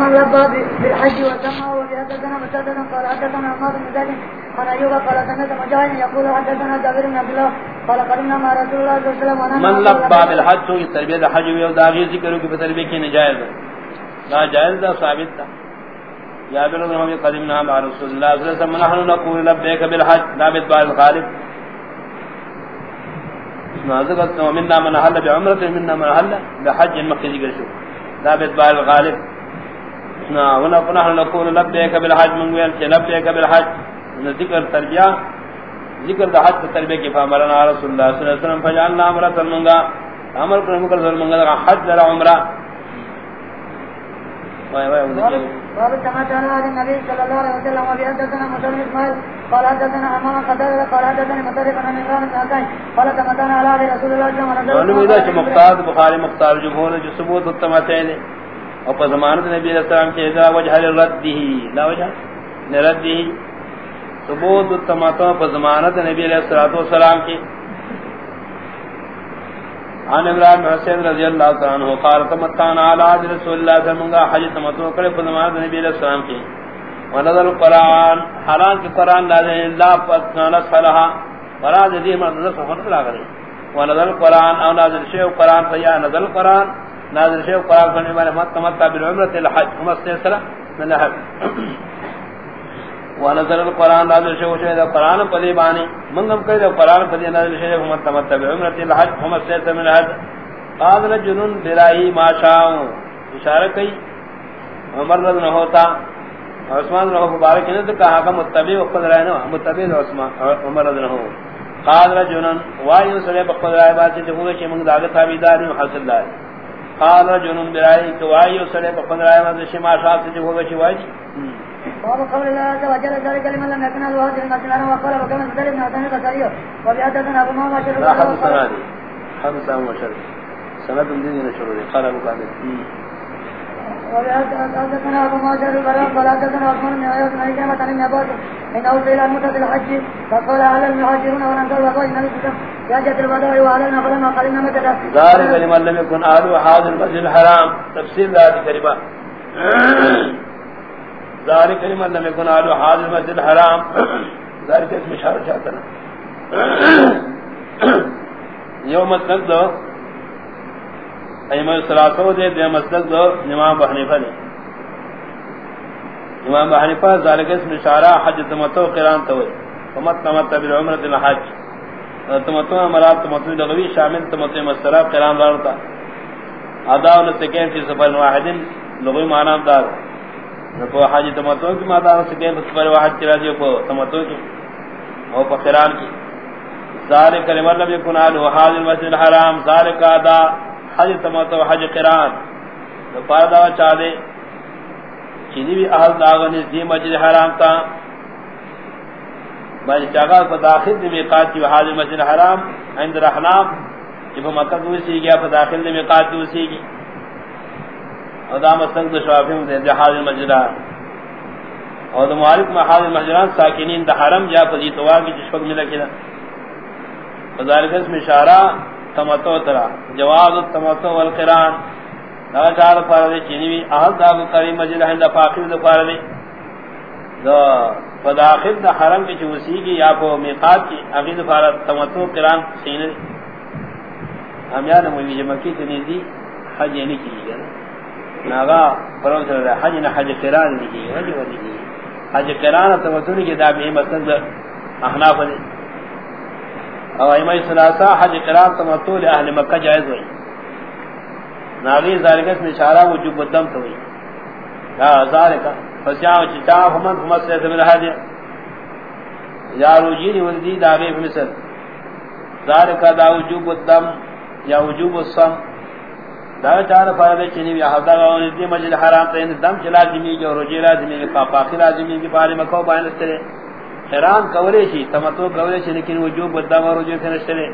من لبى بالحج وسمى وبحدثنا مسددا قال حدثنا عمار بن زيد عن ايوب قال سمعت مجاهد يقول حدثنا جابر بن عبد الله قال قدمنا مع رسول الله صلى الله عليه وسلم من لبى بالحج تو تربیت حج و داغی ذکر کی تربیت کی نجائز لا جائز دا ثابت تھا جابر بن ہم قدمنا مع رسول الله صلى الله عليه وسلم نحن نقول لبيك بالحج ثابت بعد الغالب نازقت ومنا من حل بعمرة من حل بحج مكة ذكر شو. ثابت نا ونحن نقول لبيك بالحج من وين لبيك بالحج. ذکر تربیہ ذکر دا حج تربیہ کی فامرنا رسول اللہ صلی اللہ علیہ وسلم فجعلنا عمرہ منگا عمر پر مکر ذر منگا حج لرا عمرہ. وای وای كما كان هذا النبي صلى الله عليه وسلم وبيحدثنا مسلم اسماعيل قال حدثنا امام قتاده قال حدثنا مطرف عن عمران بن حسين قال كان على رسول الله صلى الله عليه وسلم مختار بخاري مختار جمهور جو ثبوت اور پر ضمانت نبی علیہ السلام کے اذا وجہ لرده لا وجہ؟ لرده ثبوت التمتع پر ضمانت نبی علیہ الصلوۃ والسلام کی عن عمران حسین رضی اللہ تعالی عنہ قال، تمتعنا علی رسول اللہ صلی اللہ علیہ وسلم حج تمتع کرے پر ضمانت نبی علیہ السلام کی ونظر القرآن حالان کی قرآن نازل اللہ فتنا صلحا قرآن دی مدد سفر لا کرے ونظر القرآن او نازل شیء قرآن فیا نظر القرآن۔ نازل شیء قرآن فنے والے متمتع بالعمرہ الحج. ہم استسرا من الحج ونظر القرآن نازل شیء شیء قرآن پدی بانی منگم کہے قرآن پدی نازل شیو شیء متمتع بالعمرہ الحج. ہم استسرا من الحج قال رجل برائی ما شاء. اشارہ کئی عمر رضی اللہ ہوتا عثمان رضی اللہ مبارک نے تو کہا کہ متبع وقت رہے نا متبع عثمان، عمر رضی اللہ قال رجل وایو سرے بقد رائے بات جو ہوئے کہ منگ داغ تابیداری حاصل دار قال رجل برائے کہ وایو سرے بقد رائے بات شما صاحب سے جو ہوئے کہ واجی باب قول الله عز وجل ذلك لمن لم يكن الواجب المسلم وقال وكما سدل ابن عدن قصريه وبيعدتنا ابو ماما شرف لا خمس سنة خمس سنة وشرف سنة دين شروع قال ابو قادر وبيعدتنا ابو ماما شرف قال حدثنا عثمان بن عياض بن كلمة عن ابن عباس انه سئل عن مدة الحج فقال على المهاجرون والانصار وقال النبي صلى الله عليه ذلك لمن لم يكن اهل المسجد الحرام. تفسير ذلك لمن لم يكن اهل المسجد الحرام. ذلك اسم چاہتا نا دو. ایمان دے دے مسلک دو، امام بحنیفہ نے امام بحنیفہ اسم حج قران ومت الحج. تمتو مراد تمتو لغوی شامل تمتو مسئلہ قران دارتا اداء لسکین فی سفر واحد لغوی معنی دار کو حج تمتو کی مادہ سکین فی سفر واحد کی راضی کو تمتو کی، او قران کی. ذالک لمن لم يكن اهل هذا المسجد الحرام، ذالک ادا حج تمتو حج قران تو فائدہ چاہ دے چینی بھی اہل داغنی، دی مسجد حرام تا. بھائی جگہ کو داخل دی میقات کی حاضر مسجد حرام عند رحنام جب مکہ کو اسی گیا تو داخل دی میقات کی اسی کی اور دا مسلک دو شوافی میں دے حاضر مسجد حرام۔ اور دا معارف میں حاضر مسجدان ساکنین دا حرم جا پزیتوا کی جس وقت ملکی دا فذالک اسم اشارہ تمتو ترا، جواز التمتو والقران۔ دا چار فارد چینی احد دا کریم مسجد ہند فاقر دا فارد دا فداخل دا حرم کی چوسی کی یا کو میقات کی اغید فارد تمتو قران سینے ہم یاد مولی جمع کی تنیزی حج یعنی کی گیا ناغا فرون صلی اللہ حج نہ حج قران نہیں کی حج ولی کی حج قران تمتو کی دا بھی مسند احناف نے او ایمہ ثلاثہ حج قران تمتو اہل مکہ جائز ہوئی ناغی ذالکت میں اشارہ وجوب الدم تو ہوئی ہاں ذالکہ فسیاو چتا ہمن ہمت سے من حج یا روجین ولدی داغی مثل ذالکہ دا وجوب الدم یا وجوب الصم۔ دا چار فائدہ چنی بھی حدا گاؤں دی مسجد حرام تے یعنی دم چلا جمی جو روجی لازمی کی پاپا کی لازمی کی بارے میں کو بیان کرے حیران کولے شی تمتو کولے شی لیکن وجوب الدم اور رجوع کرنے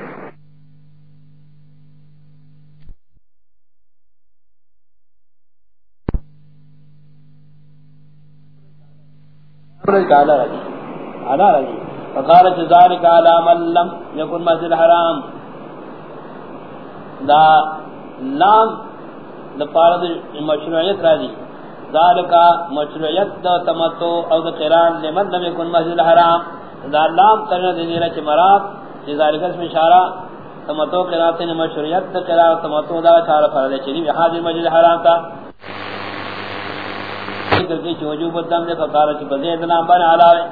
قال رجي على رجي ذلك على من لم يكن مسجد دا لام مشروعیت راضی۔ ذالک مشروعیت دا تمتو او دا قران لمن لم يكن مسجد الحرام دا لام کرنے دینا چھ مراد چھ ذالک اسم اشارہ تمتو قرات نے مشروعیت دا قران تمتو دا چار فرض چلی حاضر مسجد الحرام کا ذکر کی وجوب الدم نے فقال چھ بزید نام بن علاوہ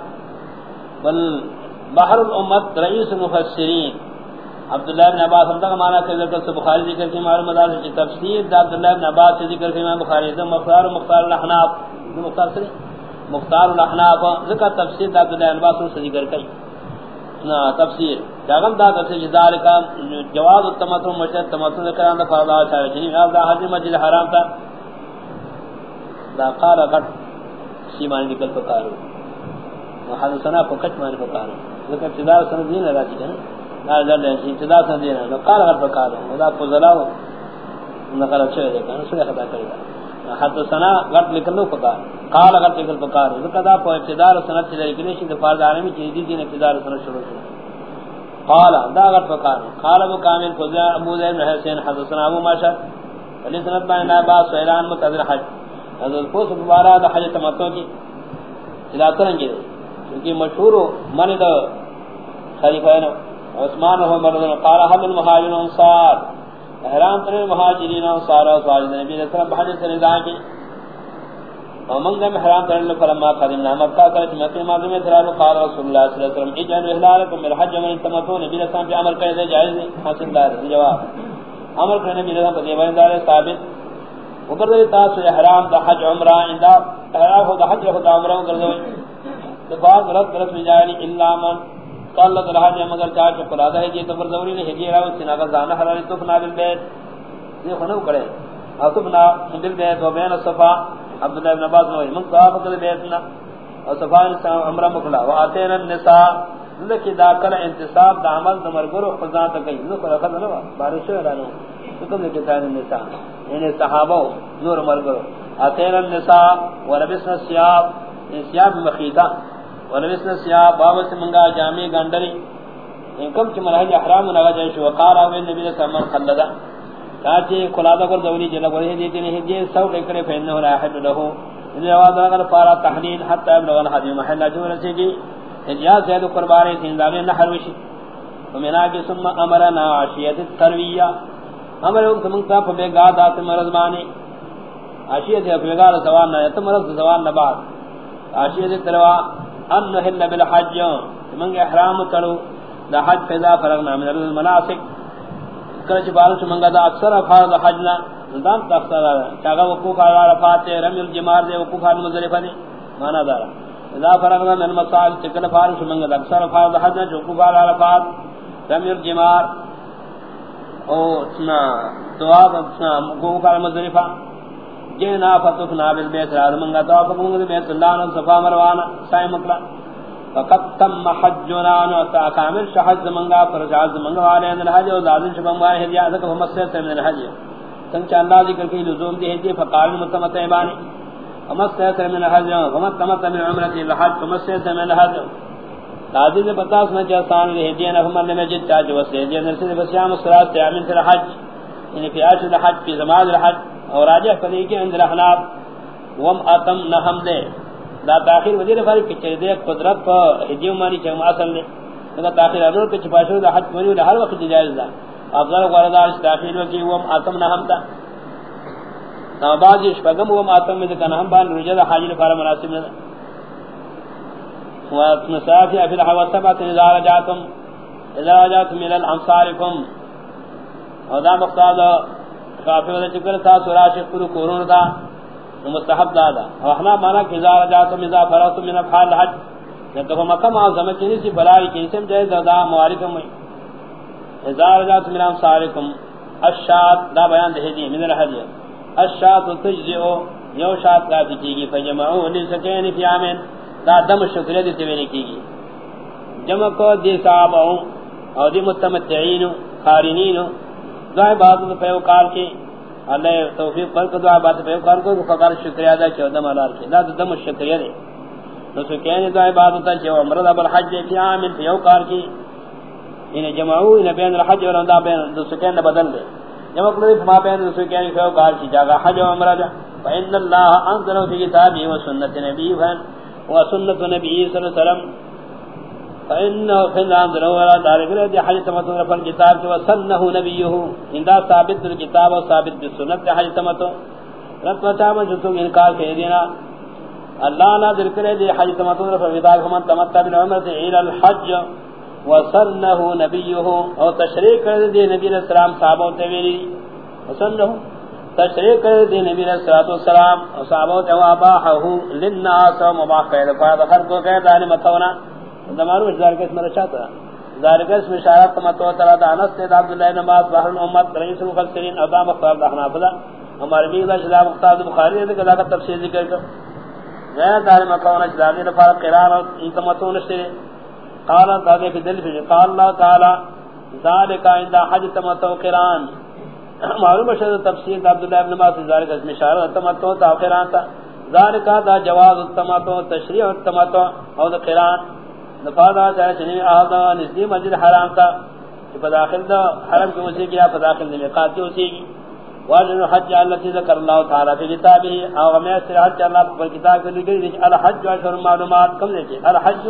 بل بحر الامت رئیس المفسرین عبداللہ بن عباس ہم تک مانا کہ ذکر سے بخاری ذکر کی معلوم مدار سے تفسیر دا عبداللہ بن عباس سے ذکر کی امام بخاری سے مختار و مختار الاحناف۔ مختار سے مختار الاحناف۔ ذکر تفسیر دا عبداللہ بن عباس سے ذکر کی نا، تفسیر۔ جاگم دا تفسیر جدار کا جواز التمتر مجد تمتر ذکر اندہ فرضا آچھا چاہے جنیب آپ دا حضر مجد حرام تا دا قال قد سیمانی نکل پکارو حدثنا پکچ مانی پکارو ذکر چدار سندین لگا چکے نا نال دل ابتدا سے دینا نو قال غد بکار خدا کو زلاو نقل اچھے دے کنا سو خدا کرے گا حد سنا غد لکھنو پکا قال غد لکھل پکار ذکر دا کو ابتدا سنت چلے کہ نہیں فرض عالمی چیز دی دین ابتدا سنت شروع شروع قال، دا غد پکار قال ابو کامل کو ابو زید حسین، حدثنا ابو ماشا علی سنت بن عباس سیران متذر حج. حضرت کو مبارک حج تمتو کی چلاتے رہیں گے کیونکہ مشہور من دا خلیفہ ہے عثمان و عمر رضی اللہ عنہ قال المهاجرون انصار۔ احرام تر المهاجرین انصار و صالح نبی علیہ السلام بحج سے ندا کی۔ ومن گم احرام تر فلما قدمنا مکہ کرت مکہ معظم ترالو قال رسول اللہ صلی اللہ علیہ وسلم اجعلوا احلالکم من الحج من تمتون نبی علیہ السلام پہ عمل کرے جائز نہیں، حاصل دار جواب۔ عمل کرنے نبی علیہ السلام پہ دیوان دار ثابت وقت دے تاس احرام دا حج عمرہ اندا احرام دا حج خدا عمرہ کر دو دفاع رد رد جاری الا من قال لك الحاج مگر چار چکر آدھا ہے جی تو پر ضروری نہیں ہے راو سنا کا زانہ حلالی تفنا بالبیت یہ خنو کرے۔ اصفنا بالبیت و بین الصفا عبداللہ ابن عباس نوئی من صحابہ کل بیتنا و صفا انسان عمرہ مکلا۔ و آتین النساء لکی دا کل انتصاب، دا عمل، دا مرگر و خزان تکی ذکر اخذ نوا بارشو اعلانو ذکر لکی تین النساء یعنی صحابہ نور مرگر آتین النساء و لبسنا سیاب سیاب یعنی مخیدہ ولبسنا سیاب باب سے منگا، جامع گانڈری ان یعنی کم چ مرحج احرام نہ جائے شو وقار او نبی صلی اللہ علیہ وسلم خلدا کاچے کلادا کر دولی جنا کرے دیتے نہیں جے سو کرے فین نہ راحت له ان جواب اگر فارا تحلیل حتى ابلغ الحديث محل جو رسیدی اجازت زید قربانی تین دامن نہ حروشی۔ ومنا کے ثم امرنا عشیت الترویہ۔ امر وقت من کا پے گا دات مرزمانی عشیت پے گا سوال نہ تم مرز سوال نہ بعد. عشیت الترویہ ان نحل بالحج. من احرام کرو دا حج فضا فرغنا من المناسک. کرچ بارش منگا دا اکثر افار دا فرض حجنا دام تختار چاگا وقوف على عرفات رمی الجمار دے، وقوف على مزرفہ دے. مانا دارا اذا فرغنا من المصال چکل فارش منگا دا اکثر فرض حجنا جو وقوف على عرفات رمی الجمار او سنا دعا وقوف على مزرفہ جنا فتفنا بالبيت منگا تو اپ بیت اللہ نے صفا مروانہ سائے مکلا. فقط تم حجنا نو کامل شحج منگا پر جاز والے ان الحج اور لازم شبم ہے ہدیہ ادک سے من الحج تم اللہ ذکر کی لزوم دی ہے فقال متمتعبان ومسجد سے من الحج ومتمتع من عمرہ الحج ومسجد سے من الحج لازم نے بتا سنا کہ آسان ہے ہدیہ نہ ہم نے مسجد تاج وسے ہدیہ نے سے بسیام الصلاه تعمل في الحج یعنی في اجل الحج في زمان الحج اور راجہ فدی کے اندر احناف، وم اتم نحم دے۔ دا تاخیر وزیر فاری کچھ دے، قدرت پا حجیو مانی چاہم اصل دے۔ لگا تاخیر ارنور کچھ پاشو دا حج منیو دا ہر وقت جائز دا۔ افضل قردار اس تاخیر وکی وم اتم نحم دا۔ نا بعض شپگم وم اتم میں دکا نحم بان رجد حاجی لفارا مناسب دا۔ ونسافی افی الحوصبت اذا رجاتم اذا رجاتم من الانصارکم اور مقصاد کافی وجہ چکر تھا سراشق پر کورون تھا مستحب دادا اور احنا مانا کہ اذا رجعتم اذا فرغتم من افعال الحج جب مکہ معظم چنی سی بلائی کی اسم جائز دا موارکم ہوئی اذا رجعتم من انصارکم الشات دا بیان دے دی من الحج الشات تجزئو یو شات کافی کی گی فجمعو لسکین فی آمین دا دم شکریہ دیتے ہوئے کی گی جمع کو دی صحابہ اور دی متمتعین خارنین دعا عبادت پیو کار کی اللہ توفیق پر کو دعا عبادت پیو کار کو فقار شکریہ دا چھو دم علار کی دا دم شکریہ دے تو سو سکین دعا عبادت چھو عمرد اب الحج فی عامل پیو کار کی یعنی انہیں جمعو انہیں بین الحج اور اندہ بین دو سکین بدل دے جمع کلو فما بین دو سکین پیو کار کی جاگا حج و عمرد فإن الله أنزله في كتابه وسنة نبيه وسنة نبيه صلى الله عليه وسلم. فإنه في الله أنزله ولا ذلك الذي حديث متون في الكتاب وسنه نبيه. إن ذا ثابت الكتاب وثابت بالسنة حديث متون رب وتعالى جسو انکار کہہ دینا اللہ لا ذکر ہے حدیث متون في الكتاب. من تمتع بالعمرة إلى الحج وسنه نبيه. او تشریح کر دی نبی علیہ السلام صحابہ تے وسنه تشریح کر دی نبی علیہ الصلوۃ والسلام، او صحابہ تے واباحه للناس ومباح قید فرض خلق کو قید علی متونا. زمانو اشار کے اسم رچا تھا ذالک اسم اشارت متو تعالی انس تے عبد الله بن عباس، بحر الامت، رئیس المفسرین ادا مختار حنابلہ. ہمارے بھی ذا مختار بخاری نے کہا تفسیر ذکر کر غیر دار مکون اجدادی نے فرق قرار اور انتمتون نشتے قال تعالی في دل في قال الله تعالى ذلك عند حج تمتع قران. معلوم ہے تفسیر عبد الله بن عباس ذلك اس میں اشارہ تمتع تا قران تھا ذلك ذا جواز التمتع، تشریع التمتع اور قران نفاذا چاہے چنی اعضا نزدی مسجد حرام تھا کہ داخل دا حرم کے وسیع کیا داخل دے میقات کی وسیع کی. واجب الحج التي ذكر الله تعالى في كتابه او ما سرات الله في كتاب کے لکھی الحج اشهر معلومات، کم لکھی الحج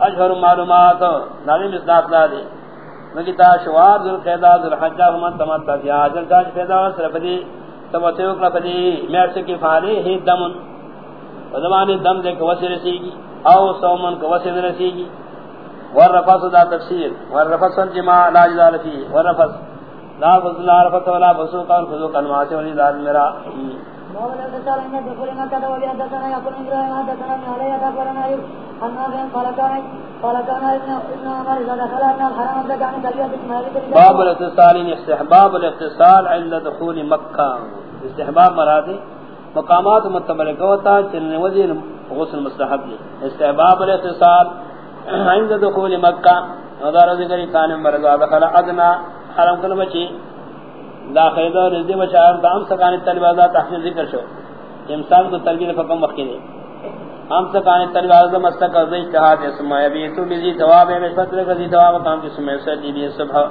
اشهر معلومات، نامی مصداق لا مگتا شوار ذل قیدہ ذل حجہ ہمان تمتا فی آجل کاج پیدا صرف دی تمتیوک لفدی میرس کی فعلی ہی دمن و زمانی دم دے کو وسی رسیگی او سومن کو وسی رسیگی ورفص دا تفسیر ورفص الجماع لا جدال فی ورفص لا فضل، لا رفص ولا فسوق فسوقا فسوقا معاسی ولی دار میرا۔ مولا تسال ان دخول مكه وبي حدثنا يقول ان ابراهيم حدثنا من علي اخبرنا ايوب ان نافع قال باب الاتصال، استحباب الاتصال عند دخول مكه استحباب مراد مقامات متبرکہ ہوتا چلنے وزیر غسل مستحب. دی استحباب الاتصال عند دخول مکہ ودار ذکر کان مرضا دخل ادنا حرم کلمچی لا خیر اور رضی بشار دام سکان تلوازا تحسین ذکر شو. انسان کو تلبیل فکم وقتی دے ہم سکان تلوازا مستق از اجتحاد اسماء ابی تو بزی ثواب ہے میں فتر کا زی ثواب کام کی سمع سلی بھی صبح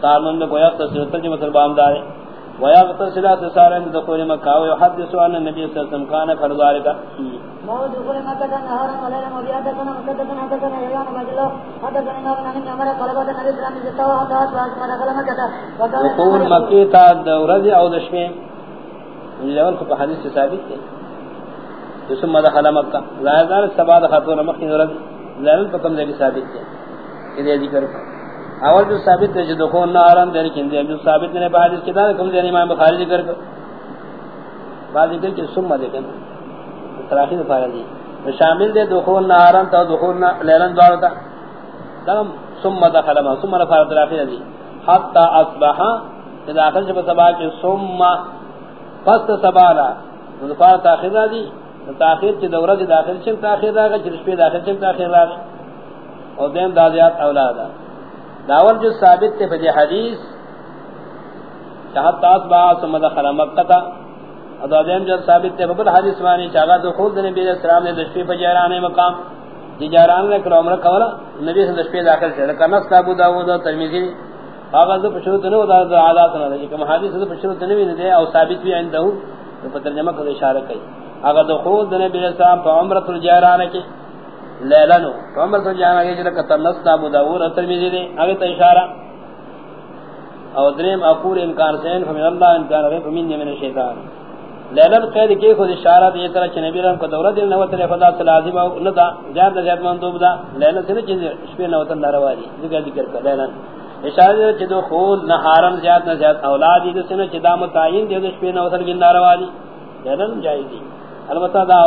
سال من کو یقت سے ترجمہ تربام دار ويغتسل ثلاث سال عند دخول مكة ويحدث عن النبي صلى الله عليه وسلم كان فرض ذلك ما دخول مكة نهارا وليلا وبيادة كنا مكدة حدثنا يليان مجلو حدثنا نابن عن عمر قال بعد النبي صلى الله عليه وسلم حتى أصبح ما دخل مكة دخول مكة تا دورز او دشمه لول کو حدیث ثابت ہے۔ ثم دخل مكة لا يزال سبا دخلوا مكة دورز لول پکم دے ثابت ہے۔ یہ ذکر اول جو ثابت ہے جو خون نہ آرام دے لیکن جو ثابت نے بعد اس کتاب کم دے امام بخاری ذکر کر۔ بعد ذکر کہ ثم دیکھیں تراخی دفعہ دی۔ شامل دے دخول نہ آرام تا دخول نہ لیلن دوار تا تم ثم دخل ما ثم رفع تراخی دی۔ حتا اصبح اذا اخر جب سبا کہ ثم فست سبالا دفعہ تاخیر دی۔ تاخیر چ دورہ دی داخل چن تاخیر دا چرش پہ داخل چن تاخیر دا اور دین دادیات اولاد داول جو ثابت تے فدی حدیث چاہت تاس با ثم دخل مکہ ادا دین جو ثابت تے بل حدیث مانی چاغا دخول نبی علیہ السلام نے دشپی فجرانے مقام. دی جاران نے کرام رکھ ولا نبی سے دشپی داخل سے کرنا ابو داؤد اور ترمذی آغا جو پشروت نے ودا عادات نہ کہ حدیث سے پشروت نے نہیں دے او ثابت بھی عنده. تو ترجمہ کو اشارہ کئی اگر دخول نبی علیہ السلام تو عمرۃ الجاران کی لیلانو عمر تو جانا گیا جلکہ تنست ابو داور ترمذی نے اگے تو اشارہ۔ او دریم اقول انکار سین، فمن اللہ انکار غیر فمن من الشیطان۔ لیلن قید کی خود اشارہ دی طرح کہ نبی رحم کو دورہ دل نو تلے خدا سے او نتا زیادہ زیادہ مندوب دا، لیلن سے چیز اس نو تن ناروالی ذکر ذکر کر، لیلن۔ اشارہ دی کہ دو خود نہ حرام زیادہ زیادہ اولاد دی سے چ دام تعین دی اس پہ نو تن کی لیلن جائز دی۔ البتہ دا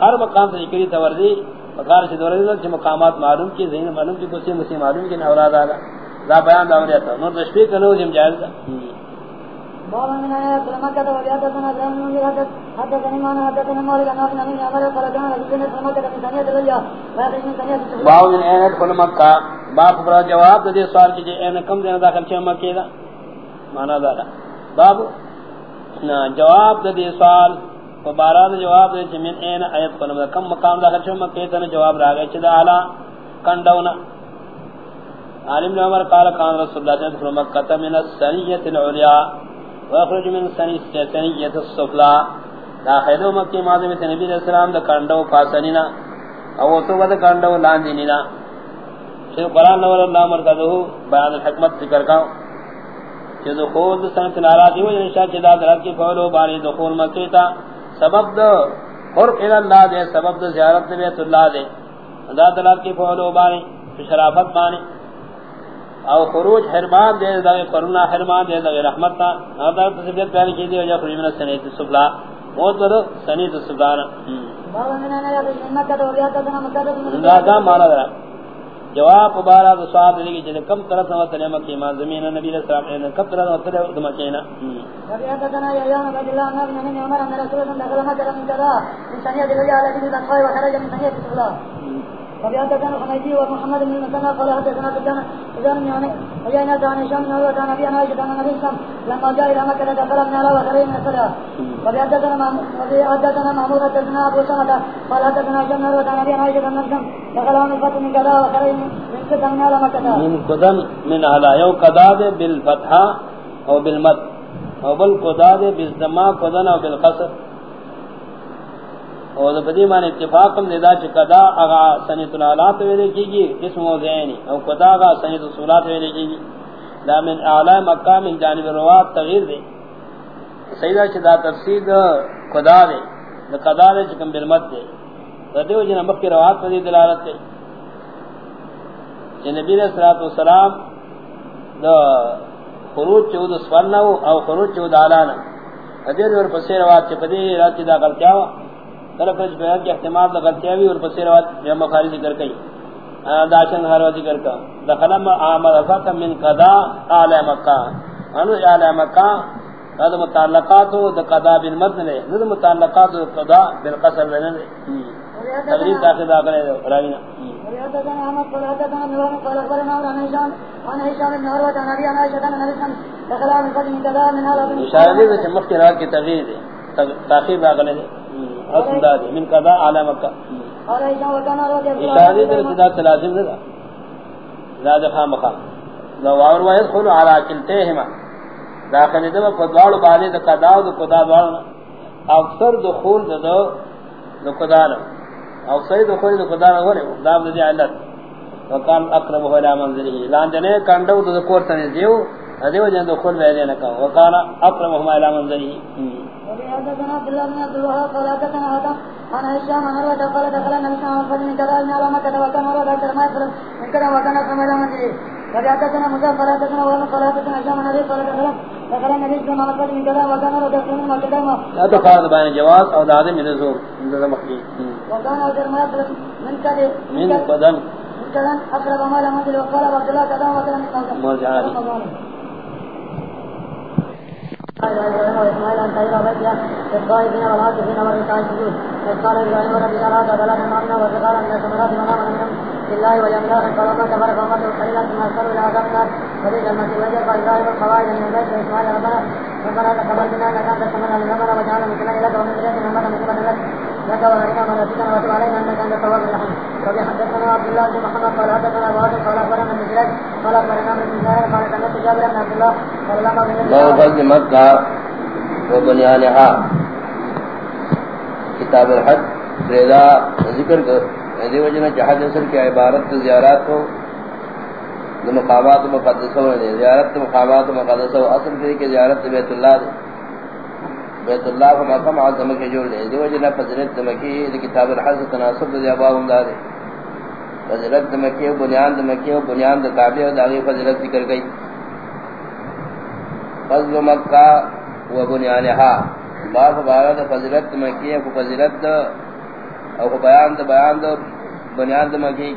ہر مقام سے ذکری توردی مقام سے دورے دل مقامات معلوم کی زین معلوم کی کوئی مسلم معلوم کی اولاد آ دا بیان دا وریا تھا نور تشبیہ کنو جم جائز دا۔ بابا من آيات لما كتب وبيادتنا زين من جهدت حتى كنمان حتى كنمان لك نافنا من عمر فرجان لكي نسلم كتب من ثانية دلجا ويقش من ثانية بابا من آيات كل مكة باب جواب دا دي سوال کی این کم دینا داخل چھے مکہ دا؟ مانا دارا باب جواب دا دی سوال۔ فبارہ دا جواب دے چھ من این آیت کنم دا کم مقام داخل چھو مکہ تن جواب را گئے چھ دا علا کندونا عالم نے عمر قال قان رسول اللہ صلی اللہ علیہ وسلم، مکہ من السنیت العلیاء واخرج من سنیت السفلا. داخلو مکی ماضی میں نبی علیہ السلام دا کانڈو فاسنینا او تو ود کانڈو لاندینینا. شیخ قرآن نور اللہ مرکزہ بیان الحکمت ذکر کا کہ دخول سنت ناراضی ہو انشاء چدا درات کی فولو بانی دخول مکی تا. سبب دو۔ قرب اللہ دے سبب دو زیارت بیت اللہ دے۔ دا درات کی فولو بانی شرافت بانی۔ او خروج حرمان دے دا کرونا حرمان دے دا رحمت تا۔ اور دا تصویت پیاری کی دی وجہ خروج من سنیت سبلا موت ودو سنیت سبلانا دا دا مانا دا جواب مبارا دا سواب دے کم طرح سمت لے مکی ما زمین نبی علیہ السلام نے کم طرح سمت لے دم کینا ربي حدثنا يا ايها الذين امنوا من عمر رسول من بن المثنى قال حدثنا سفيان بن يعني وجاءنا عن هشام بن عروه عن ابي عائشه عن النبي صلى لما جاء الى مكه دخل من على وخرج من الصلاه ربي حدثنا ربي حدثنا محمود حدثنا ابو سعد قال حدثنا هشام بن عروه عن ابي عائشه عن النبي من فتح من كذا وخرج من كذا من على مكه من قدم من على يو قداد بالفتحة او بالمد. او بالقداد بالزما قدن او بالقصر. او دا بدی مان اتفاق ہم دیدا چ قدا اغا سنیت الالات ویلے کی گی اسم و زینی. او قدا اغا سنیت الصلات ویلے کی گی دا من اعلی مکہ، من جانب روات تغییر دے. سیدہ چ دا تفسیر دا قدا دے. دا قدا دے چکم بالمد دے. ردیو جن مکہ کی روات پر دلالت دے. کہ نبی علیہ الصلوۃ والسلام دا خروج چود سفرنا او خروج چود اعلان ادھر اور پسے روات چ پدی رات دا غلطیا طرف اس بیان کے احتمال دا غلطیا بھی اور پسے روات یہ مخاری ذکر کئی. داشن ہر ذکر کا. دخل عامل فات من قضا اعلی مکہ. انو اعلی مکہ هذا متعلقات دا قضا بالمتن نے ذو متعلقات قضا بالقصر نے تقریر داخل داخل راوینا اشارہ دے کہ مخ کے راہ کی تغییر ہے تاخیر داخل ہے اصل دا من قضا اعلی مکہ اشارہ دے کہ ذات لازم نہ لا دفع مقام لو اور وہ يدخل على كلتهما داخل دے فضال بعد قضا و قضا اکثر دخول دو دو قضا او سید خو خدا نه وره دا علت. وکال اقرب هو الى منزله. لان جنے کانډو د کور ته دیو. دیو جن د خپل وې نه کا وکال اقرب هو الى منزله. حدثنا عبد الله بن عبد الوهاب قال حدثنا هذا عن هشام عن عروة قال دخل النبي صلى الله عليه وسلم كذا من على مكة وكان عروة ذكر ما يفعل من وكان كما منزله. قال حدثنا موسى قال قال حدثنا هشام عن عروة قال دخل النبي صلى الله عليه وسلم وكان عروة ذكر ما كذا لا تفاض بين جواز او داد من زور من مخي وكان ذكر ما من كذا من قدم من كذا أقرب ما لا منزله وقال عبد الله كذا وكذا من كذا مرجعاني قال إسماعيل أن تجرى بيتها للطائفين والعاكفين والركاع السجود إذ قال إبراهيم ربي أراد ثلاث مؤمنا وارتقالا من الثمرات من آمن منهم بالله واليوم الآخر قال وما كفر فأمته قليلا ثم أرسلوا إلى عذاب النار وبئس المصير وإذ قال إبراهيم القواعد من البيت وإسماعيل ربنا ربنا تقبل منا إنك أنت السميع العليم ربنا واجعلنا مسلمين لك ومن ذريتنا أمة مسلمة لك لك وأرنا مناسكنا وتب علينا إنك أنت التواب الرحيم وبه حدثنا عبد الله بن محمد قال حدثنا أبو هاشم قال أخبرنا ابن جريج قال أخبرنا ابن زهير قال سمعت جابر بن عبد الله قال لما باب فضل مکہ و بنیانہا کتاب الحج ریدا ذکر کر جہاز اصل کی عبارت زیارات کو مقامات مقدسہ ہوئے دے زیارت مقامات مقدسہ ہوئے اصل کی کہ زیارت بیت اللہ دے۔ بیت اللہ کو مقام عظم کے جوڑ دے۔ دی وجنہ فضلت مکی دی کتاب الحج تناسب دے اباهم دے فضلت مکی بنیان مکی بنیان دے کعبہ داغی فضلت ذکر گئی۔ فضل مکہ و بنیانہا۔ باب بارد فضلت مکی و فضلت او بیان دا بیان دا بنیان دا مکی